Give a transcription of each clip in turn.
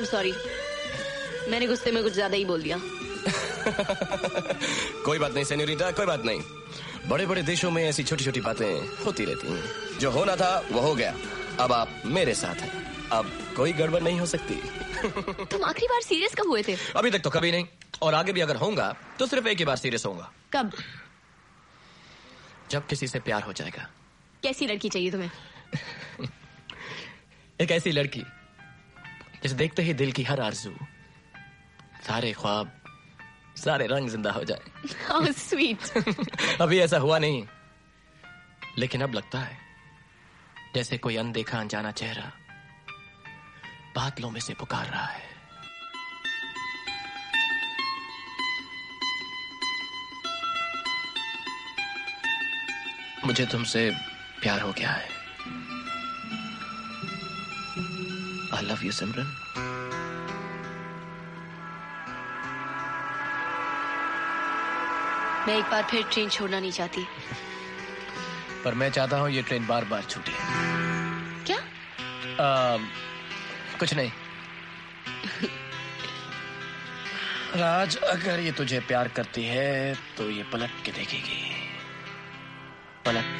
Am sorry मैंने गुस्से में कुछ ज़्यादा ही बोल दिया। कोई बात नहीं सेन्योरिटा कोई बात नहीं। बड़े बड़े देशों में ऐसी छोटी छोटी बातें होती रहती हैं। जो होना था वो हो गया। अब आप मेरे साथ हैं। अब कोई गड़बड़ नहीं हो सकती। तुम आखिरी बार सीरियस कब हुए थे? अभी तक तो कभी नहीं। और आगे भी अगर होऊँगा तो सिर्फ़ एक ही बार सीरियस होऊँगा। कब? जब किसी से प्यार हो जाएगा। कैसी लड़की चाहिए तुम्हें? एक ऐसी लड़की। जिसे देखते ही दिल की हर आरज़ू सारे ख्वाब सारे रंग ज़िंदा हो जाए। स्वीट अभी ऐसा हुआ नहीं लेकिन अब लगता है जैसे कोई अनदेखा अनजाना चेहरा बादलों में से पुकार रहा है। मुझे तुमसे प्यार हो गया है। लव यू सिमरन मैं एक बार फिर ट्रेन छोड़ना नहीं चाहती। पर मैं चाहता हूँ ये ट्रेन बार बार छूटे। क्या? आ, कुछ नहीं। राज अगर ये तुझे प्यार करती है तो ये पलट के देखेगी। पलट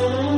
oh you.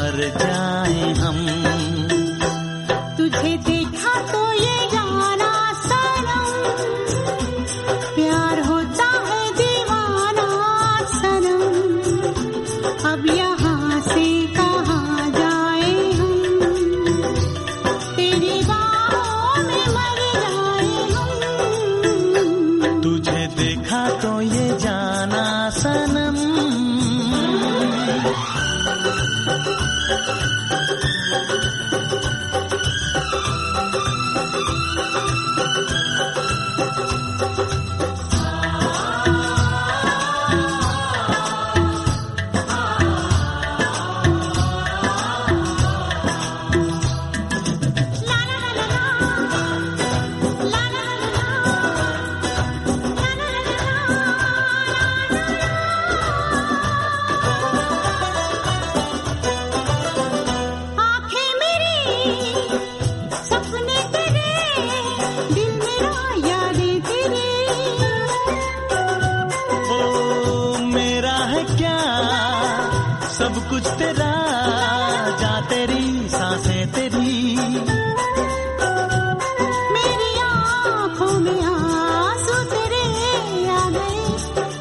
सनम प्यार कुछ तेरा जा तेरी साँसें तेरी। मेरी आँखों में आँसू तेरे आ गए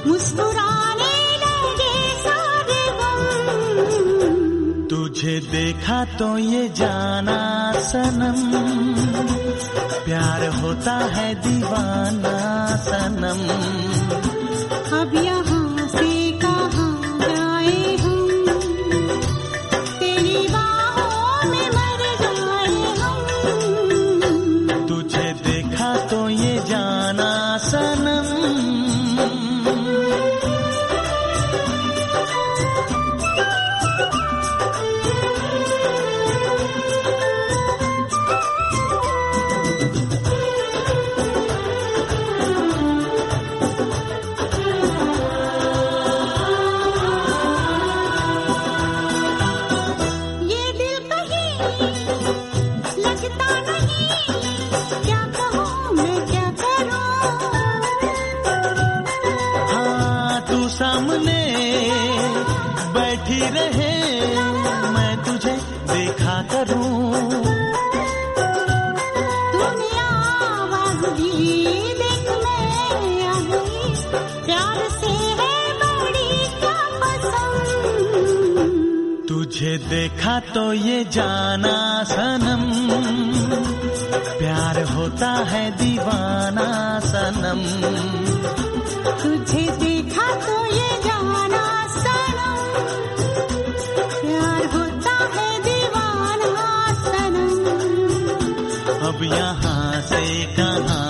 मुस्कुराने लगे सारे गम। तुझे देखा तो ये जाना सनम प्यार होता है दीवाना सनम। बैठी रहे मैं तुझे देखा करूँ। है तुझे देखा तो ये जाना सनम प्यार होता है दीवाना सनम। तुझे अब यहाँ से कहाँ